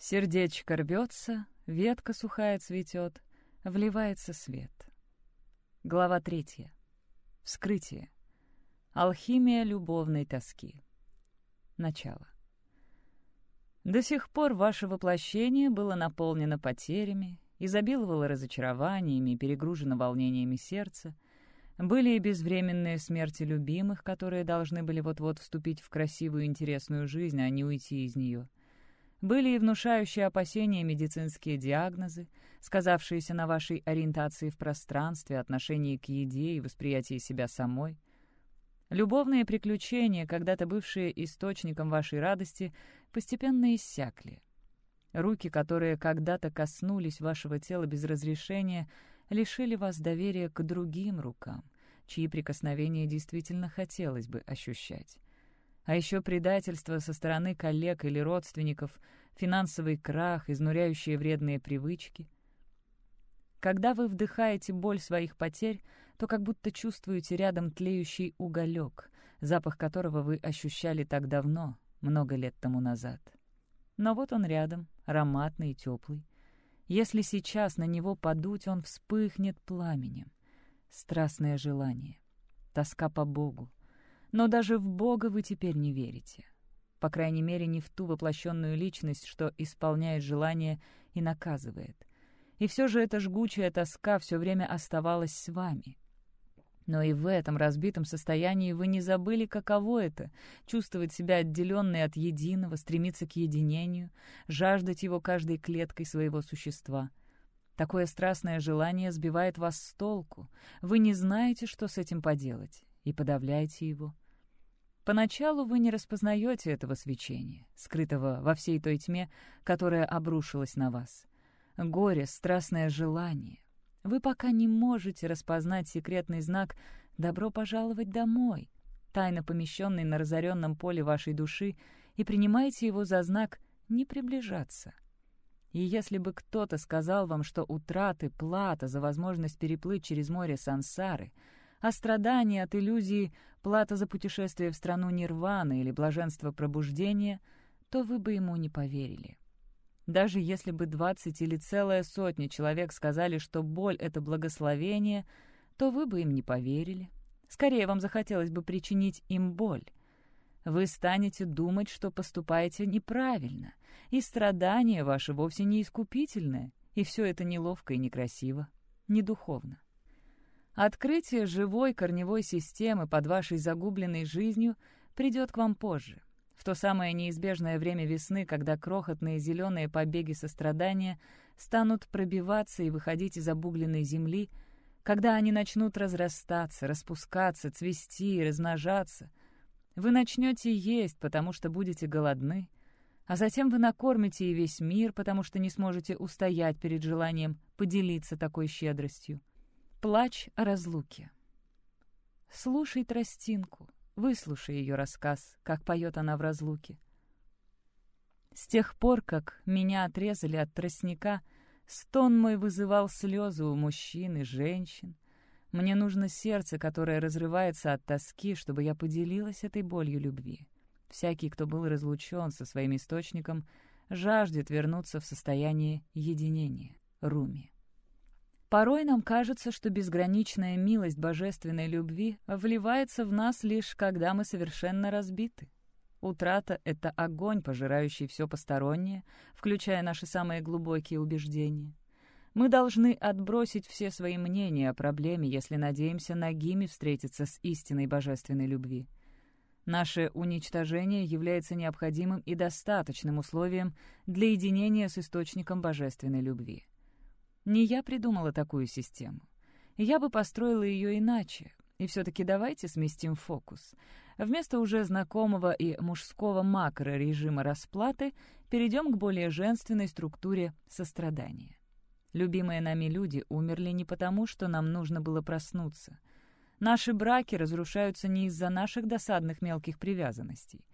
Сердечко рвется, ветка сухая цветет, вливается свет. Глава третья. Вскрытие. Алхимия любовной тоски. Начало. До сих пор ваше воплощение было наполнено потерями, изобиловало разочарованиями перегружено волнениями сердца. Были и безвременные смерти любимых, которые должны были вот-вот вступить в красивую интересную жизнь, а не уйти из нее. Были и внушающие опасения медицинские диагнозы, сказавшиеся на вашей ориентации в пространстве, отношении к еде и восприятии себя самой — Любовные приключения, когда-то бывшие источником вашей радости, постепенно иссякли. Руки, которые когда-то коснулись вашего тела без разрешения, лишили вас доверия к другим рукам, чьи прикосновения действительно хотелось бы ощущать. А еще предательство со стороны коллег или родственников, финансовый крах, изнуряющие вредные привычки. Когда вы вдыхаете боль своих потерь, то как будто чувствуете рядом тлеющий уголек, запах которого вы ощущали так давно, много лет тому назад. Но вот он рядом, ароматный и теплый. Если сейчас на него подуть, он вспыхнет пламенем. Страстное желание, тоска по Богу. Но даже в Бога вы теперь не верите. По крайней мере, не в ту воплощенную личность, что исполняет желание и наказывает. И все же эта жгучая тоска все время оставалась с вами — но и в этом разбитом состоянии вы не забыли, каково это — чувствовать себя отделенной от единого, стремиться к единению, жаждать его каждой клеткой своего существа. Такое страстное желание сбивает вас с толку. Вы не знаете, что с этим поделать, и подавляете его. Поначалу вы не распознаете этого свечения, скрытого во всей той тьме, которая обрушилась на вас. Горе, страстное желание, вы пока не можете распознать секретный знак «Добро пожаловать домой», тайно помещенный на разоренном поле вашей души, и принимаете его за знак «не приближаться». И если бы кто-то сказал вам, что утраты — плата за возможность переплыть через море сансары, а страдания от иллюзии — плата за путешествие в страну нирваны или блаженство пробуждения, то вы бы ему не поверили. Даже если бы двадцать или целая сотня человек сказали, что боль — это благословение, то вы бы им не поверили. Скорее, вам захотелось бы причинить им боль. Вы станете думать, что поступаете неправильно, и страдания ваши вовсе не искупительное, и все это неловко и некрасиво, не духовно. Открытие живой корневой системы под вашей загубленной жизнью придет к вам позже в то самое неизбежное время весны, когда крохотные зеленые побеги сострадания станут пробиваться и выходить из обугленной земли, когда они начнут разрастаться, распускаться, цвести и размножаться. Вы начнете есть, потому что будете голодны, а затем вы накормите и весь мир, потому что не сможете устоять перед желанием поделиться такой щедростью. Плач о разлуке. Слушай тростинку — Выслушай ее рассказ, как поет она в разлуке. С тех пор, как меня отрезали от тростника, стон мой вызывал слезы у мужчин и женщин. Мне нужно сердце, которое разрывается от тоски, чтобы я поделилась этой болью любви. Всякий, кто был разлучен со своим источником, жаждет вернуться в состояние единения, руми. Порой нам кажется, что безграничная милость божественной любви вливается в нас лишь когда мы совершенно разбиты. Утрата — это огонь, пожирающий все постороннее, включая наши самые глубокие убеждения. Мы должны отбросить все свои мнения о проблеме, если надеемся нагими встретиться с истинной божественной любви. Наше уничтожение является необходимым и достаточным условием для единения с источником божественной любви. Не я придумала такую систему. Я бы построила ее иначе. И все-таки давайте сместим фокус. Вместо уже знакомого и мужского макро-режима расплаты перейдем к более женственной структуре сострадания. Любимые нами люди умерли не потому, что нам нужно было проснуться. Наши браки разрушаются не из-за наших досадных мелких привязанностей.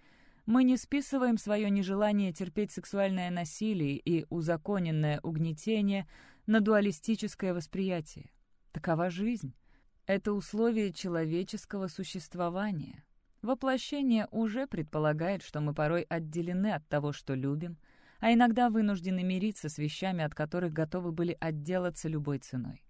Мы не списываем свое нежелание терпеть сексуальное насилие и узаконенное угнетение на дуалистическое восприятие. Такова жизнь. Это условие человеческого существования. Воплощение уже предполагает, что мы порой отделены от того, что любим, а иногда вынуждены мириться с вещами, от которых готовы были отделаться любой ценой.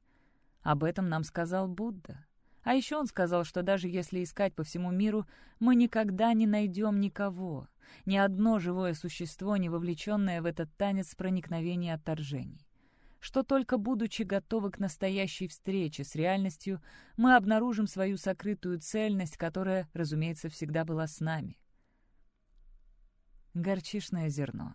Об этом нам сказал Будда. А еще он сказал, что даже если искать по всему миру, мы никогда не найдем никого, ни одно живое существо, не вовлеченное в этот танец проникновения и отторжений. Что только будучи готовы к настоящей встрече с реальностью, мы обнаружим свою сокрытую цельность, которая, разумеется, всегда была с нами. Горчишное зерно.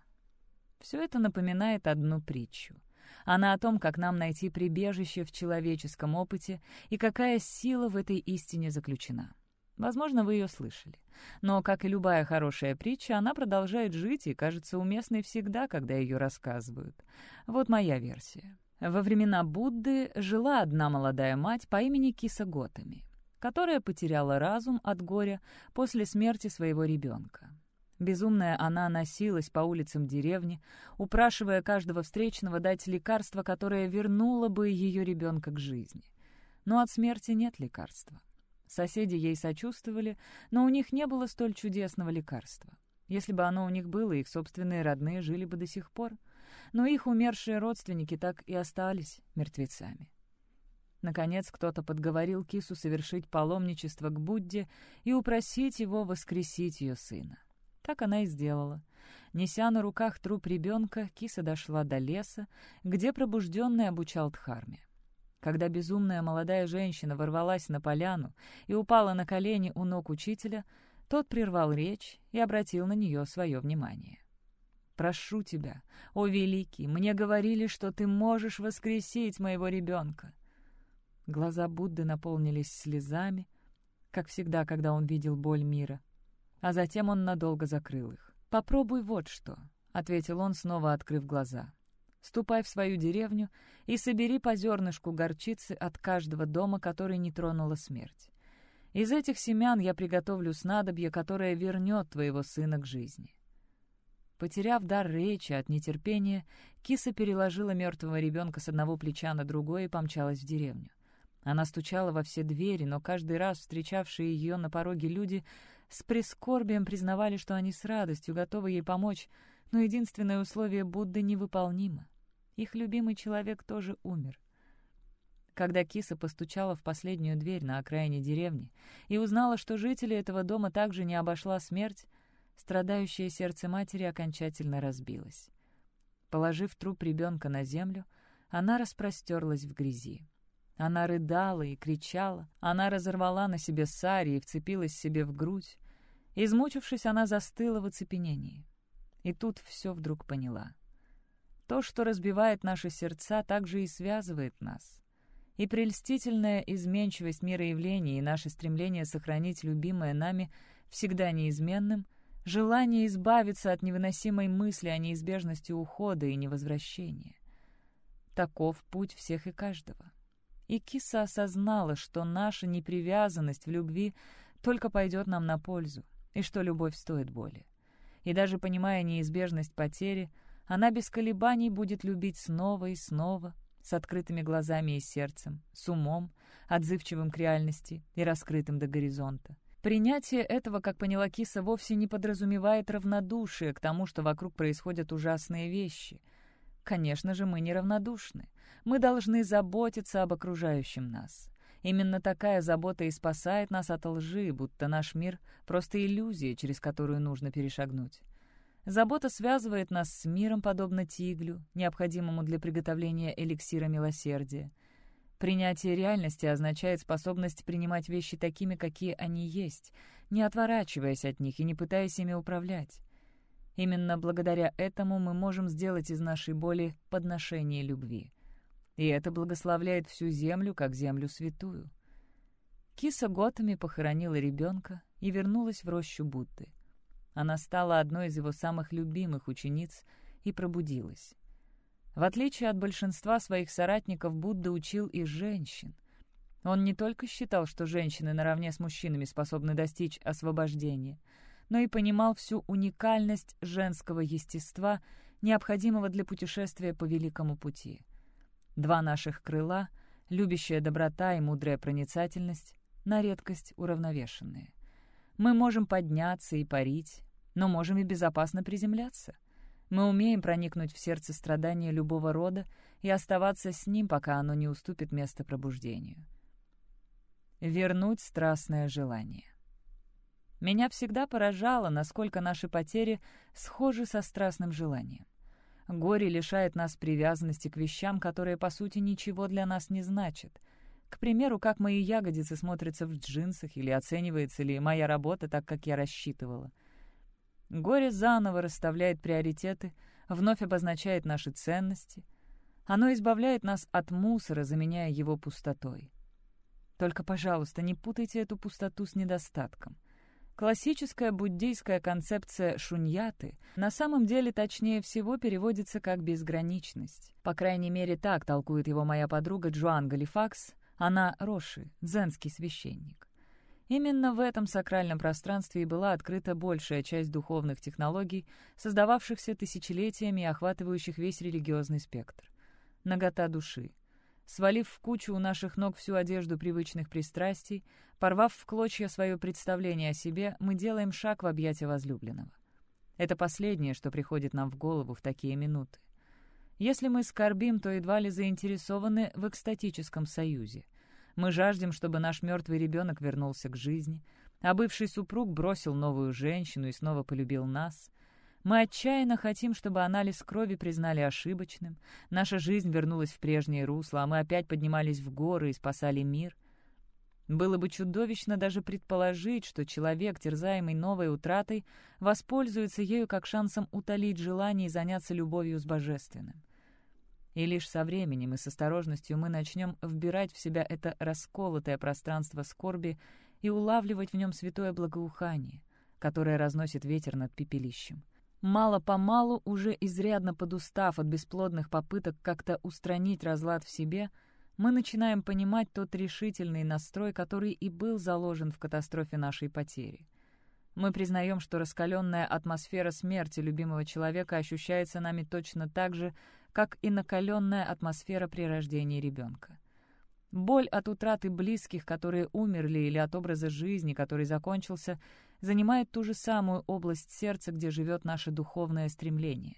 Все это напоминает одну притчу — она о том, как нам найти прибежище в человеческом опыте и какая сила в этой истине заключена. Возможно, вы ее слышали. Но, как и любая хорошая притча, она продолжает жить и кажется уместной всегда, когда ее рассказывают. Вот моя версия. Во времена Будды жила одна молодая мать по имени Киса Готами, которая потеряла разум от горя после смерти своего ребенка. Безумная она носилась по улицам деревни, упрашивая каждого встречного дать лекарство, которое вернуло бы ее ребенка к жизни. Но от смерти нет лекарства. Соседи ей сочувствовали, но у них не было столь чудесного лекарства. Если бы оно у них было, их собственные родные жили бы до сих пор. Но их умершие родственники так и остались мертвецами. Наконец кто-то подговорил кису совершить паломничество к Будде и упросить его воскресить ее сына. Так она и сделала. Неся на руках труп ребенка, киса дошла до леса, где пробужденный обучал Дхарме. Когда безумная молодая женщина ворвалась на поляну и упала на колени у ног учителя, тот прервал речь и обратил на нее свое внимание. «Прошу тебя, о великий, мне говорили, что ты можешь воскресить моего ребенка». Глаза Будды наполнились слезами, как всегда, когда он видел боль мира а затем он надолго закрыл их. «Попробуй вот что», — ответил он, снова открыв глаза. «Ступай в свою деревню и собери по зернышку горчицы от каждого дома, который не тронула смерть. Из этих семян я приготовлю снадобье, которое вернет твоего сына к жизни». Потеряв дар речи от нетерпения, киса переложила мертвого ребенка с одного плеча на другое и помчалась в деревню. Она стучала во все двери, но каждый раз встречавшие ее на пороге люди с прискорбием признавали, что они с радостью готовы ей помочь, но единственное условие Будды невыполнимо. Их любимый человек тоже умер. Когда киса постучала в последнюю дверь на окраине деревни и узнала, что жители этого дома также не обошла смерть, страдающее сердце матери окончательно разбилось. Положив труп ребенка на землю, она распростерлась в грязи. Она рыдала и кричала. Она разорвала на себе сари и вцепилась себе в грудь. Измучившись, она застыла в оцепенении. И тут все вдруг поняла. То, что разбивает наши сердца, также и связывает нас. И прельстительная изменчивость мира явлений и наше стремление сохранить любимое нами всегда неизменным, желание избавиться от невыносимой мысли о неизбежности ухода и невозвращения. Таков путь всех и каждого. И киса осознала, что наша непривязанность в любви только пойдет нам на пользу, и что любовь стоит боли. И даже понимая неизбежность потери, она без колебаний будет любить снова и снова, с открытыми глазами и сердцем, с умом, отзывчивым к реальности и раскрытым до горизонта. Принятие этого, как поняла Киса, вовсе не подразумевает равнодушие к тому, что вокруг происходят ужасные вещи. Конечно же, мы неравнодушны. Мы должны заботиться об окружающем нас. Именно такая забота и спасает нас от лжи, будто наш мир — просто иллюзия, через которую нужно перешагнуть. Забота связывает нас с миром, подобно тиглю, необходимому для приготовления эликсира милосердия. Принятие реальности означает способность принимать вещи такими, какие они есть, не отворачиваясь от них и не пытаясь ими управлять. Именно благодаря этому мы можем сделать из нашей боли подношение любви и это благословляет всю землю, как землю святую. Киса Готами похоронила ребенка и вернулась в рощу Будды. Она стала одной из его самых любимых учениц и пробудилась. В отличие от большинства своих соратников, Будда учил и женщин. Он не только считал, что женщины наравне с мужчинами способны достичь освобождения, но и понимал всю уникальность женского естества, необходимого для путешествия по великому пути. Два наших крыла, любящая доброта и мудрая проницательность, на редкость уравновешенные. Мы можем подняться и парить, но можем и безопасно приземляться. Мы умеем проникнуть в сердце страдания любого рода и оставаться с ним, пока оно не уступит место пробуждению. Вернуть страстное желание. Меня всегда поражало, насколько наши потери схожи со страстным желанием. Горе лишает нас привязанности к вещам, которые, по сути, ничего для нас не значат. К примеру, как мои ягодицы смотрятся в джинсах, или оценивается ли моя работа так, как я рассчитывала. Горе заново расставляет приоритеты, вновь обозначает наши ценности. Оно избавляет нас от мусора, заменяя его пустотой. Только, пожалуйста, не путайте эту пустоту с недостатком — Классическая буддийская концепция шуньяты на самом деле точнее всего переводится как «безграничность». По крайней мере, так толкует его моя подруга Джоан Галифакс, она Роши, дзенский священник. Именно в этом сакральном пространстве и была открыта большая часть духовных технологий, создававшихся тысячелетиями и охватывающих весь религиозный спектр. Нагота души, свалив в кучу у наших ног всю одежду привычных пристрастий, порвав в клочья свое представление о себе, мы делаем шаг в объятия возлюбленного. Это последнее, что приходит нам в голову в такие минуты. Если мы скорбим, то едва ли заинтересованы в экстатическом союзе. Мы жаждем, чтобы наш мертвый ребенок вернулся к жизни, а бывший супруг бросил новую женщину и снова полюбил нас. Мы отчаянно хотим, чтобы анализ крови признали ошибочным, наша жизнь вернулась в прежнее русло, а мы опять поднимались в горы и спасали мир. Было бы чудовищно даже предположить, что человек, терзаемый новой утратой, воспользуется ею как шансом утолить желание и заняться любовью с божественным. И лишь со временем и с осторожностью мы начнем вбирать в себя это расколотое пространство скорби и улавливать в нем святое благоухание, которое разносит ветер над пепелищем. Мало-помалу, уже изрядно подустав от бесплодных попыток как-то устранить разлад в себе, мы начинаем понимать тот решительный настрой, который и был заложен в катастрофе нашей потери. Мы признаем, что раскаленная атмосфера смерти любимого человека ощущается нами точно так же, как и накаленная атмосфера при рождении ребенка. Боль от утраты близких, которые умерли, или от образа жизни, который закончился — занимает ту же самую область сердца, где живет наше духовное стремление.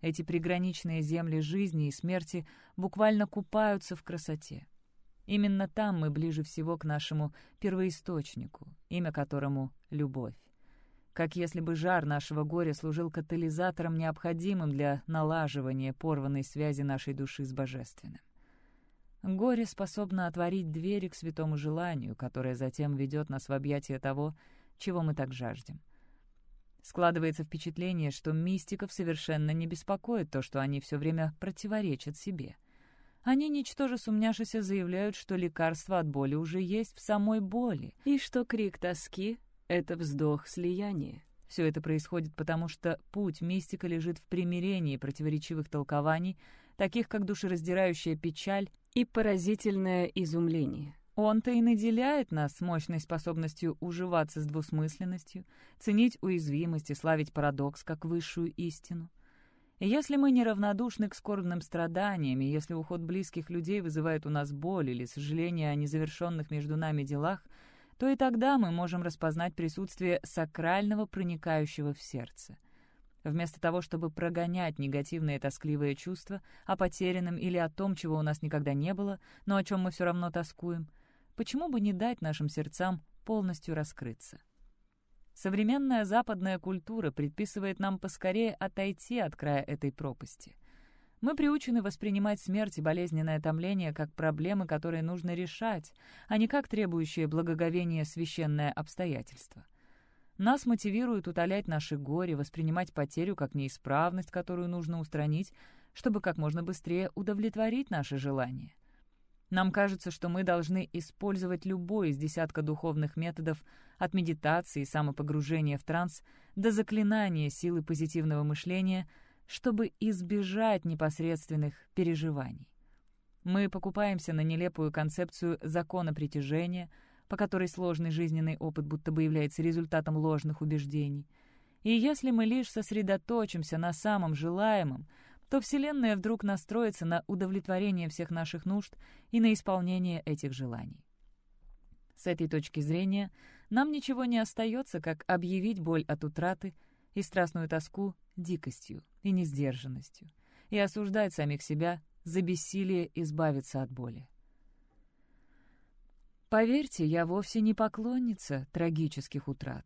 Эти приграничные земли жизни и смерти буквально купаются в красоте. Именно там мы ближе всего к нашему первоисточнику, имя которому — любовь. Как если бы жар нашего горя служил катализатором, необходимым для налаживания порванной связи нашей души с Божественным. Горе способно отворить двери к святому желанию, которое затем ведет нас в объятия того, чего мы так жаждем. Складывается впечатление, что мистиков совершенно не беспокоит то, что они все время противоречат себе. Они, ничтоже сумняшися, заявляют, что лекарство от боли уже есть в самой боли, и что крик тоски — это вздох слияния. Все это происходит потому, что путь мистика лежит в примирении противоречивых толкований, таких как душераздирающая печаль и поразительное изумление. Он-то и наделяет нас мощной способностью уживаться с двусмысленностью, ценить уязвимость и славить парадокс как высшую истину. Если мы неравнодушны к скорбным страданиям, и если уход близких людей вызывает у нас боль или сожаление о незавершенных между нами делах, то и тогда мы можем распознать присутствие сакрального, проникающего в сердце. Вместо того, чтобы прогонять негативные тоскливые чувства о потерянном или о том, чего у нас никогда не было, но о чем мы все равно тоскуем — Почему бы не дать нашим сердцам полностью раскрыться? Современная западная культура предписывает нам поскорее отойти от края этой пропасти. Мы приучены воспринимать смерть и болезненное томление как проблемы, которые нужно решать, а не как требующие благоговения священное обстоятельство. Нас мотивирует утолять наши горе, воспринимать потерю как неисправность, которую нужно устранить, чтобы как можно быстрее удовлетворить наши желания. Нам кажется, что мы должны использовать любой из десятка духовных методов от медитации и самопогружения в транс до заклинания силы позитивного мышления, чтобы избежать непосредственных переживаний. Мы покупаемся на нелепую концепцию закона притяжения, по которой сложный жизненный опыт будто бы является результатом ложных убеждений. И если мы лишь сосредоточимся на самом желаемом, то Вселенная вдруг настроится на удовлетворение всех наших нужд и на исполнение этих желаний. С этой точки зрения нам ничего не остается, как объявить боль от утраты и страстную тоску — дикостью и несдержанностью, и осуждать самих себя за бессилие избавиться от боли. Поверьте, я вовсе не поклонница трагических утрат.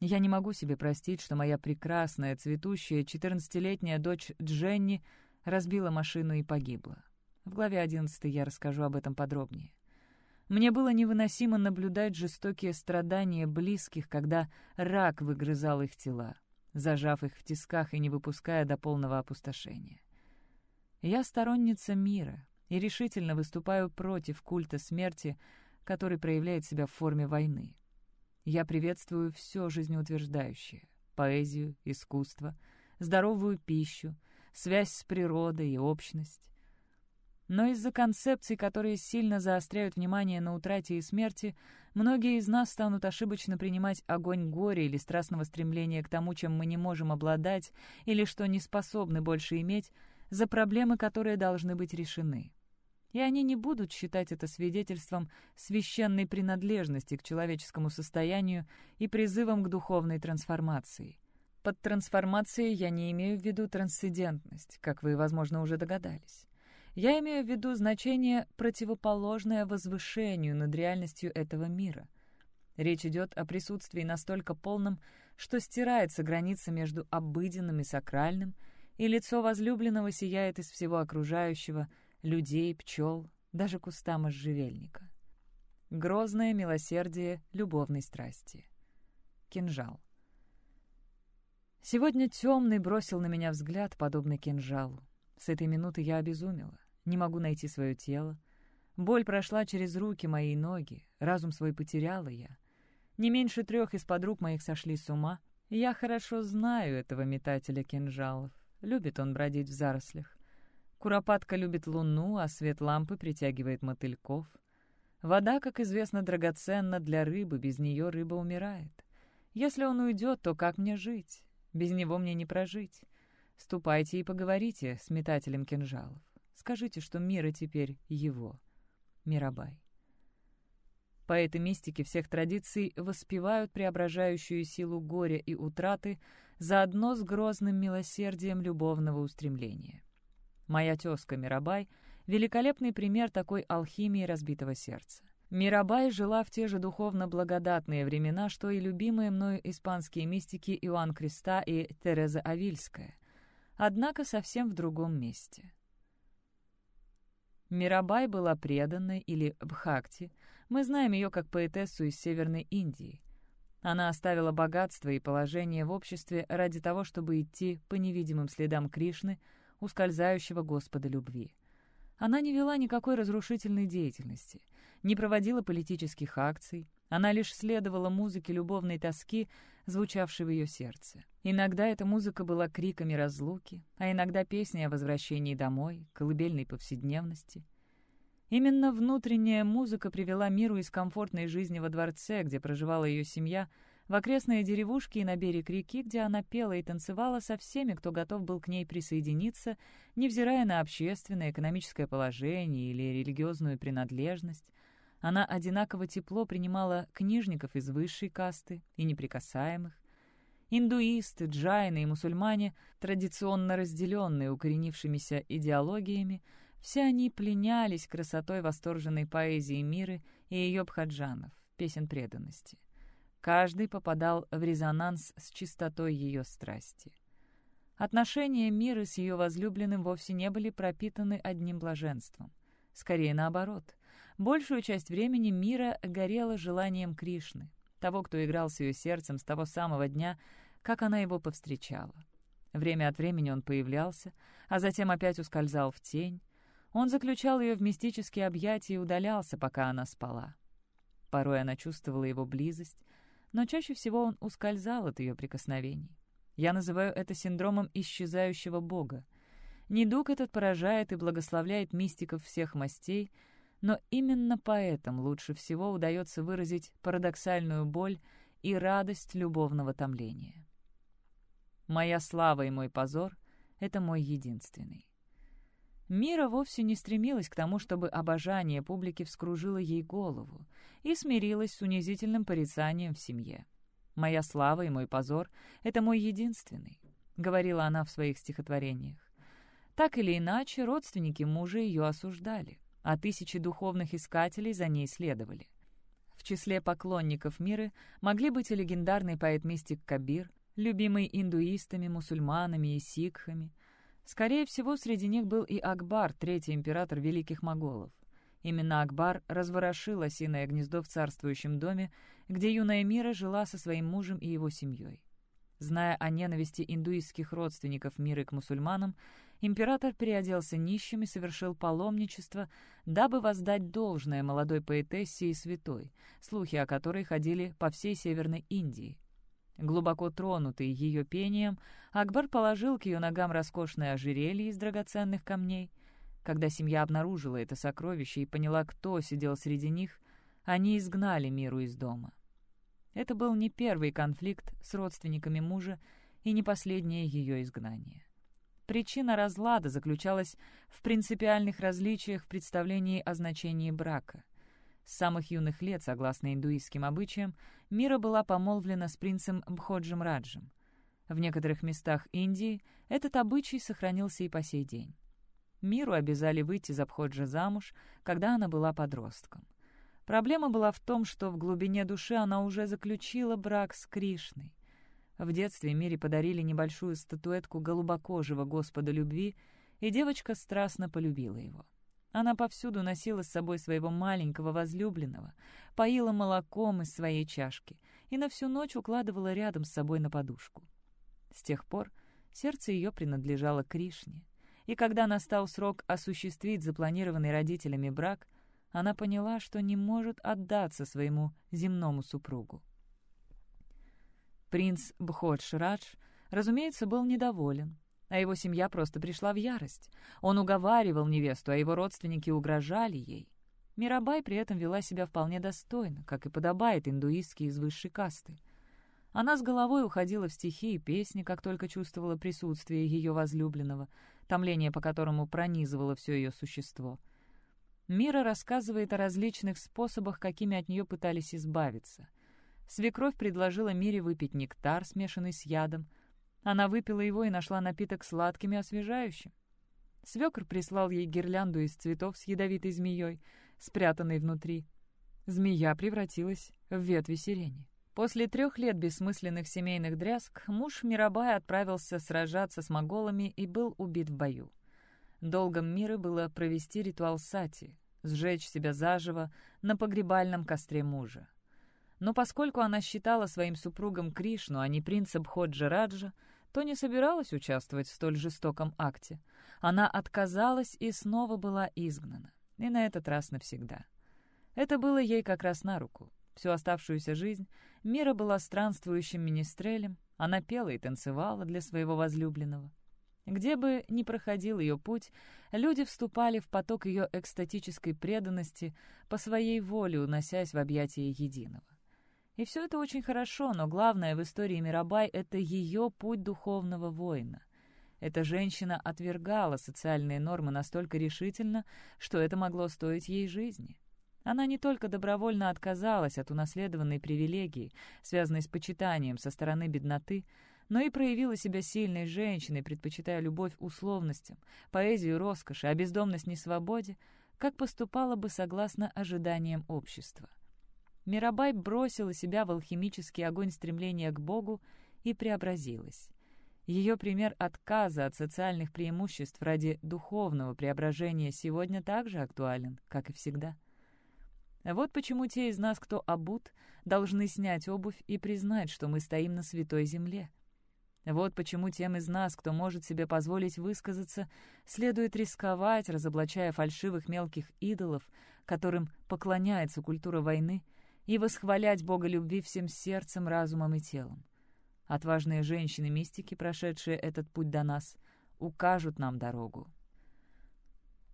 Я не могу себе простить, что моя прекрасная, цветущая, 14-летняя дочь Дженни разбила машину и погибла. В главе 11 я расскажу об этом подробнее. Мне было невыносимо наблюдать жестокие страдания близких, когда рак выгрызал их тела, зажав их в тисках и не выпуская до полного опустошения. Я сторонница мира и решительно выступаю против культа смерти, который проявляет себя в форме войны. Я приветствую все жизнеутверждающее — поэзию, искусство, здоровую пищу, связь с природой и общность. Но из-за концепций, которые сильно заостряют внимание на утрате и смерти, многие из нас станут ошибочно принимать огонь горя или страстного стремления к тому, чем мы не можем обладать или что не способны больше иметь, за проблемы, которые должны быть решены и они не будут считать это свидетельством священной принадлежности к человеческому состоянию и призывом к духовной трансформации. Под трансформацией я не имею в виду трансцендентность, как вы, возможно, уже догадались. Я имею в виду значение, противоположное возвышению над реальностью этого мира. Речь идет о присутствии настолько полном, что стирается граница между обыденным и сакральным, и лицо возлюбленного сияет из всего окружающего — людей, пчел, даже куста можжевельника. Грозное милосердие любовной страсти. Кинжал. Сегодня темный бросил на меня взгляд, подобный кинжалу. С этой минуты я обезумела. Не могу найти свое тело. Боль прошла через руки мои и ноги. Разум свой потеряла я. Не меньше трех из подруг моих сошли с ума. Я хорошо знаю этого метателя кинжалов. Любит он бродить в зарослях. Куропатка любит луну, а свет лампы притягивает мотыльков. Вода, как известно, драгоценна для рыбы, без нее рыба умирает. Если он уйдет, то как мне жить? Без него мне не прожить. Ступайте и поговорите с метателем кинжалов. Скажите, что мира теперь его. Мирабай. Поэты мистики всех традиций воспевают преображающую силу горя и утраты заодно с грозным милосердием любовного устремления. Моя тезка Мирабай — великолепный пример такой алхимии разбитого сердца. Мирабай жила в те же духовно благодатные времена, что и любимые мною испанские мистики Иоанн Креста и Тереза Авильская, однако совсем в другом месте. Мирабай была преданной или бхакти, мы знаем ее как поэтессу из Северной Индии. Она оставила богатство и положение в обществе ради того, чтобы идти по невидимым следам Кришны — ускользающего Господа любви. Она не вела никакой разрушительной деятельности, не проводила политических акций, она лишь следовала музыке любовной тоски, звучавшей в ее сердце. Иногда эта музыка была криками разлуки, а иногда песней о возвращении домой, колыбельной повседневности. Именно внутренняя музыка привела миру из комфортной жизни во дворце, где проживала ее семья, в окрестные деревушки и на берег реки, где она пела и танцевала со всеми, кто готов был к ней присоединиться, невзирая на общественное, экономическое положение или религиозную принадлежность. Она одинаково тепло принимала книжников из высшей касты и неприкасаемых. Индуисты, джайны и мусульмане, традиционно разделенные укоренившимися идеологиями, все они пленялись красотой восторженной поэзии мира и ее бхаджанов, песен преданности. Каждый попадал в резонанс с чистотой ее страсти. Отношения Миры с ее возлюбленным вовсе не были пропитаны одним блаженством. Скорее наоборот. Большую часть времени Мира горела желанием Кришны, того, кто играл с ее сердцем с того самого дня, как она его повстречала. Время от времени он появлялся, а затем опять ускользал в тень. Он заключал ее в мистические объятия и удалялся, пока она спала. Порой она чувствовала его близость, но чаще всего он ускользал от ее прикосновений. Я называю это синдромом исчезающего бога. Недуг этот поражает и благословляет мистиков всех мастей, но именно поэтому лучше всего удается выразить парадоксальную боль и радость любовного томления. Моя слава и мой позор — это мой единственный. Мира вовсе не стремилась к тому, чтобы обожание публики вскружило ей голову и смирилась с унизительным порицанием в семье. «Моя слава и мой позор — это мой единственный», — говорила она в своих стихотворениях. Так или иначе, родственники мужа ее осуждали, а тысячи духовных искателей за ней следовали. В числе поклонников мира могли быть и легендарный поэт-мистик Кабир, любимый индуистами, мусульманами и сикхами. Скорее всего, среди них был и Акбар, третий император великих моголов. Именно Акбар разворошил осиное гнездо в царствующем доме, где юная Мира жила со своим мужем и его семьей. Зная о ненависти индуистских родственников Миры к мусульманам, император переоделся нищим и совершил паломничество, дабы воздать должное молодой поэтессе и святой, слухи о которой ходили по всей Северной Индии. Глубоко тронутый ее пением, Акбар положил к ее ногам роскошное ожерелье из драгоценных камней. Когда семья обнаружила это сокровище и поняла, кто сидел среди них, они изгнали миру из дома. Это был не первый конфликт с родственниками мужа и не последнее ее изгнание. Причина разлада заключалась в принципиальных различиях в представлении о значении брака. С самых юных лет, согласно индуистским обычаям, Мира была помолвлена с принцем Бходжем Раджем. В некоторых местах Индии этот обычай сохранился и по сей день. Миру обязали выйти за Бходжа замуж, когда она была подростком. Проблема была в том, что в глубине души она уже заключила брак с Кришной. В детстве Мире подарили небольшую статуэтку голубокожего Господа любви, и девочка страстно полюбила его. Она повсюду носила с собой своего маленького возлюбленного, поила молоком из своей чашки и на всю ночь укладывала рядом с собой на подушку. С тех пор сердце ее принадлежало Кришне, и когда настал срок осуществить запланированный родителями брак, она поняла, что не может отдаться своему земному супругу. Принц Бходж-Радж, разумеется, был недоволен, а его семья просто пришла в ярость. Он уговаривал невесту, а его родственники угрожали ей. Мирабай при этом вела себя вполне достойно, как и подобает индуистке из высшей касты. Она с головой уходила в стихи и песни, как только чувствовала присутствие ее возлюбленного, томление по которому пронизывало все ее существо. Мира рассказывает о различных способах, какими от нее пытались избавиться — Свекровь предложила Мире выпить нектар, смешанный с ядом. Она выпила его и нашла напиток сладким и освежающим. Свекр прислал ей гирлянду из цветов с ядовитой змеей, спрятанной внутри. Змея превратилась в ветви сирени. После трех лет бессмысленных семейных дрязг муж Мирабая отправился сражаться с моголами и был убит в бою. Долгом мира было провести ритуал сати, сжечь себя заживо на погребальном костре мужа. Но поскольку она считала своим супругом Кришну, а не принца Бходжа Раджа, то не собиралась участвовать в столь жестоком акте. Она отказалась и снова была изгнана. И на этот раз навсегда. Это было ей как раз на руку. Всю оставшуюся жизнь Мира была странствующим министрелем, она пела и танцевала для своего возлюбленного. Где бы ни проходил ее путь, люди вступали в поток ее экстатической преданности, по своей воле уносясь в объятия единого. И все это очень хорошо, но главное в истории Мирабай — это ее путь духовного воина. Эта женщина отвергала социальные нормы настолько решительно, что это могло стоить ей жизни. Она не только добровольно отказалась от унаследованной привилегии, связанной с почитанием со стороны бедноты, но и проявила себя сильной женщиной, предпочитая любовь условностям, поэзию роскоши, а бездомность несвободе, как поступала бы согласно ожиданиям общества. Мирабай бросила себя в алхимический огонь стремления к Богу и преобразилась. Ее пример отказа от социальных преимуществ ради духовного преображения сегодня также актуален, как и всегда. Вот почему те из нас, кто обут, должны снять обувь и признать, что мы стоим на святой земле. Вот почему тем из нас, кто может себе позволить высказаться, следует рисковать, разоблачая фальшивых мелких идолов, которым поклоняется культура войны — и восхвалять Бога любви всем сердцем, разумом и телом. Отважные женщины-мистики, прошедшие этот путь до нас, укажут нам дорогу.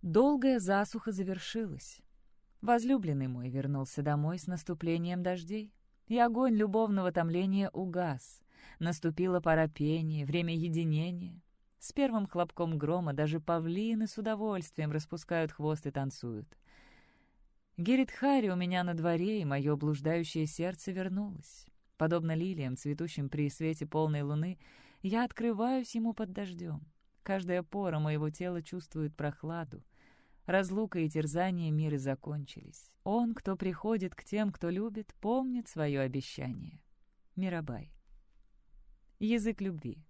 Долгая засуха завершилась. Возлюбленный мой вернулся домой с наступлением дождей, и огонь любовного томления угас. Наступила пора пения, время единения. С первым хлопком грома даже павлины с удовольствием распускают хвост и танцуют. Геритхари у меня на дворе, и мое блуждающее сердце вернулось. Подобно лилиям, цветущим при свете полной луны, я открываюсь ему под дождем. Каждая пора моего тела чувствует прохладу. Разлука и терзание мира закончились. Он, кто приходит к тем, кто любит, помнит свое обещание. Мирабай. Язык любви.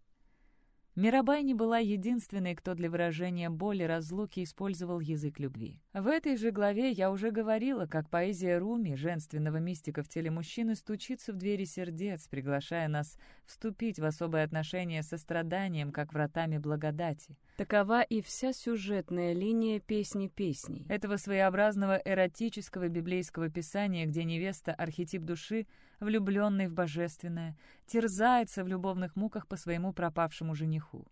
Мирабай не была единственной, кто для выражения боли разлуки использовал язык любви. В этой же главе я уже говорила, как поэзия Руми, женственного мистика в теле мужчины, стучится в двери сердец, приглашая нас вступить в особое отношение со страданием, как вратами благодати. Такова и вся сюжетная линия песни песней. Этого своеобразного эротического библейского писания, где невеста — архетип души, влюбленный в божественное, терзается в любовных муках по своему пропавшему жениху.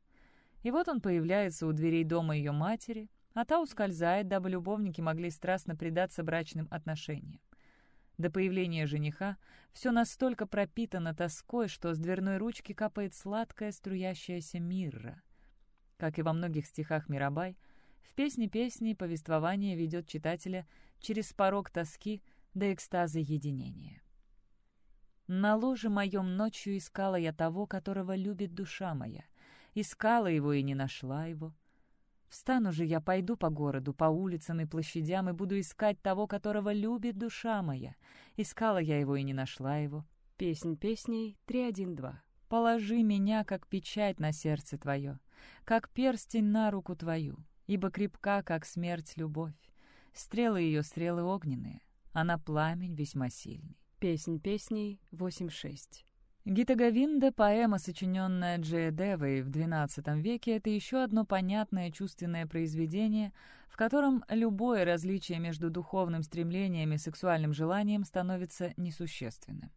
И вот он появляется у дверей дома ее матери, а та ускользает, дабы любовники могли страстно предаться брачным отношениям. До появления жениха все настолько пропитано тоской, что с дверной ручки капает сладкая струящаяся мирра. Как и во многих стихах Мирабай, в «Песне песни» повествование ведет читателя через порог тоски до экстаза единения. На ложе моем ночью искала я того, которого любит душа моя. Искала его и не нашла его. Встану же я, пойду по городу, по улицам и площадям, и буду искать того, которого любит душа моя. Искала я его и не нашла его. Песнь песней 3.1.2 Положи меня, как печать на сердце твое, как перстень на руку твою, ибо крепка, как смерть, любовь. Стрелы ее стрелы огненные, она пламень весьма сильный. Песнь песней 8.6 Гита поэма, сочиненная Джея Девой в XII веке, это еще одно понятное чувственное произведение, в котором любое различие между духовным стремлением и сексуальным желанием становится несущественным.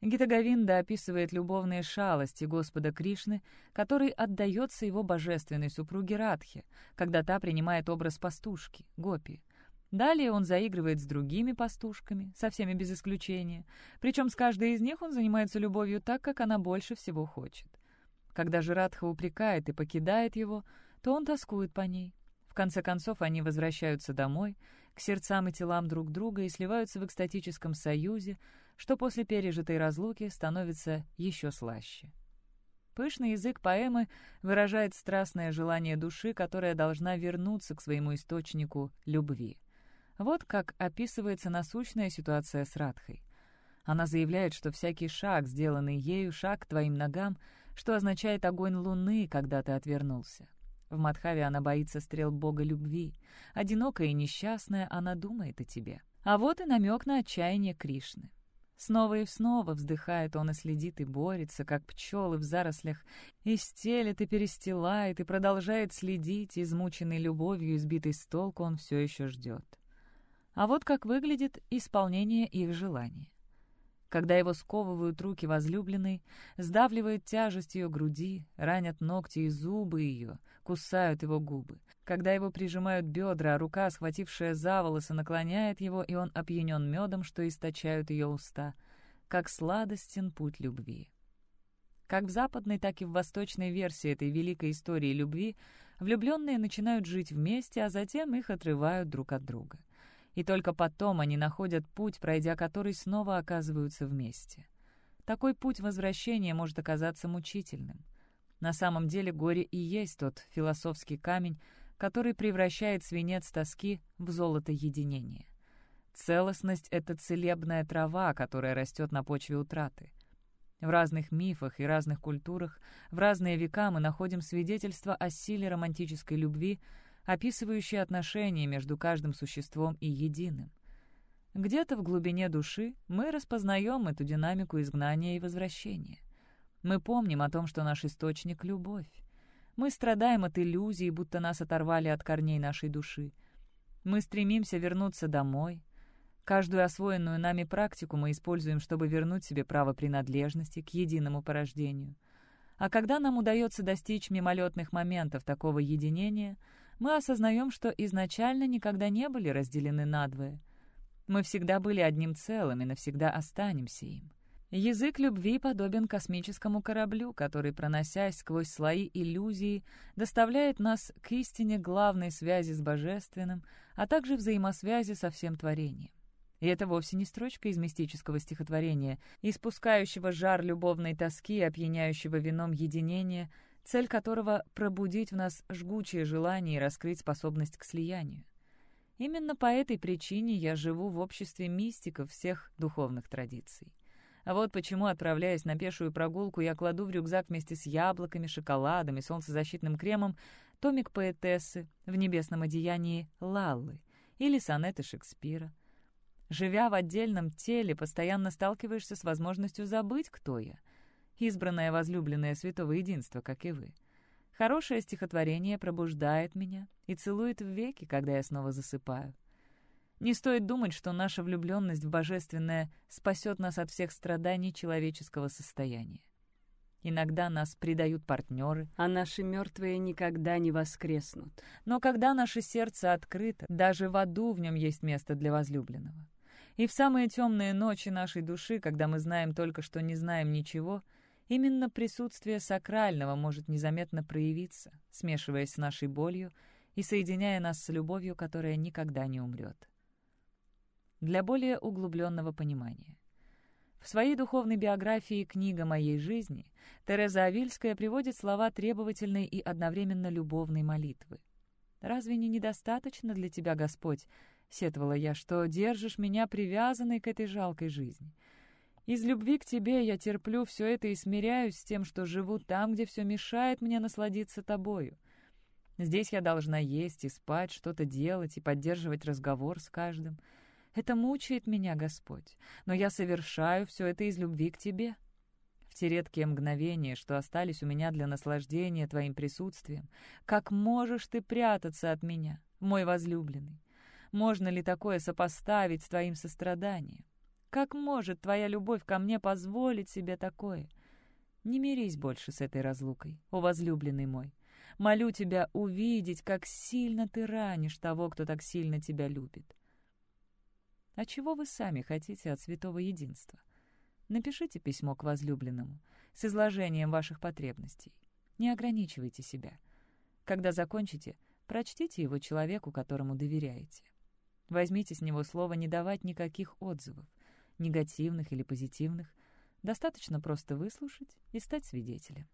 Гита описывает любовные шалости Господа Кришны, который отдается его божественной супруге Радхе, когда та принимает образ пастушки, гопи. Далее он заигрывает с другими пастушками, со всеми без исключения, причем с каждой из них он занимается любовью так, как она больше всего хочет. Когда же Радха упрекает и покидает его, то он тоскует по ней. В конце концов они возвращаются домой, к сердцам и телам друг друга и сливаются в экстатическом союзе, что после пережитой разлуки становится еще слаще. Пышный язык поэмы выражает страстное желание души, которая должна вернуться к своему источнику любви. Вот как описывается насущная ситуация с Радхой. Она заявляет, что всякий шаг, сделанный ею, шаг к твоим ногам, что означает огонь луны, когда ты отвернулся. В Мадхаве она боится стрел бога любви. Одинокая и несчастная, она думает о тебе. А вот и намек на отчаяние Кришны. Снова и снова вздыхает он и следит, и борется, как пчелы в зарослях, и стелет, и перестилает, и продолжает следить, измученный любовью, избитый с толку, он все еще ждет. А вот как выглядит исполнение их желания. Когда его сковывают руки возлюбленной, сдавливает тяжесть ее груди, ранят ногти и зубы ее, кусают его губы. Когда его прижимают бедра, а рука, схватившая за волосы, наклоняет его, и он опьянен медом, что источают ее уста. Как сладостен путь любви. Как в западной, так и в восточной версии этой великой истории любви влюбленные начинают жить вместе, а затем их отрывают друг от друга и только потом они находят путь, пройдя который снова оказываются вместе. Такой путь возвращения может оказаться мучительным. На самом деле горе и есть тот философский камень, который превращает свинец тоски в золото единения. Целостность — это целебная трава, которая растет на почве утраты. В разных мифах и разных культурах в разные века мы находим свидетельства о силе романтической любви, описывающие отношения между каждым существом и единым. Где-то в глубине души мы распознаем эту динамику изгнания и возвращения. Мы помним о том, что наш источник — любовь. Мы страдаем от иллюзии, будто нас оторвали от корней нашей души. Мы стремимся вернуться домой. Каждую освоенную нами практику мы используем, чтобы вернуть себе право принадлежности к единому порождению. А когда нам удается достичь мимолетных моментов такого единения — мы осознаем, что изначально никогда не были разделены надвое. Мы всегда были одним целым и навсегда останемся им. Язык любви подобен космическому кораблю, который, проносясь сквозь слои иллюзии, доставляет нас к истине главной связи с Божественным, а также взаимосвязи со всем творением. И это вовсе не строчка из мистического стихотворения, испускающего жар любовной тоски, опьяняющего вином единения, цель которого — пробудить в нас жгучее желание и раскрыть способность к слиянию. Именно по этой причине я живу в обществе мистиков всех духовных традиций. А вот почему, отправляясь на пешую прогулку, я кладу в рюкзак вместе с яблоками, шоколадом и солнцезащитным кремом томик поэтессы в небесном одеянии Лаллы или сонеты Шекспира. Живя в отдельном теле, постоянно сталкиваешься с возможностью забыть, кто я. Избранная возлюбленная святого единства, как и вы. Хорошее стихотворение пробуждает меня и целует в веки, когда я снова засыпаю. Не стоит думать, что наша влюбленность в божественное спасет нас от всех страданий человеческого состояния. Иногда нас предают партнеры, а наши мертвые никогда не воскреснут. Но когда наше сердце открыто, даже в аду в нем есть место для возлюбленного. И в самые темные ночи нашей души, когда мы знаем только, что не знаем ничего, именно присутствие сакрального может незаметно проявиться, смешиваясь с нашей болью и соединяя нас с любовью, которая никогда не умрет. Для более углубленного понимания. В своей духовной биографии «Книга моей жизни» Тереза Авильская приводит слова требовательной и одновременно любовной молитвы. «Разве не недостаточно для тебя, Господь, — сетовала я, — что держишь меня привязанной к этой жалкой жизни? Из любви к тебе я терплю все это и смиряюсь с тем, что живу там, где все мешает мне насладиться тобою. Здесь я должна есть и спать, что-то делать и поддерживать разговор с каждым — это мучает меня, Господь, но я совершаю все это из любви к Тебе. В те редкие мгновения, что остались у меня для наслаждения Твоим присутствием, как можешь Ты прятаться от меня, мой возлюбленный? Можно ли такое сопоставить с Твоим состраданием? Как может Твоя любовь ко мне позволить себе такое? Не мирись больше с этой разлукой, о возлюбленный мой. Молю Тебя увидеть, как сильно Ты ранишь того, кто так сильно Тебя любит. А чего вы сами хотите от святого единства? Напишите письмо к возлюбленному с изложением ваших потребностей. Не ограничивайте себя. Когда закончите, прочтите его человеку, которому доверяете. Возьмите с него слово не давать никаких отзывов, негативных или позитивных. Достаточно просто выслушать и стать свидетелем.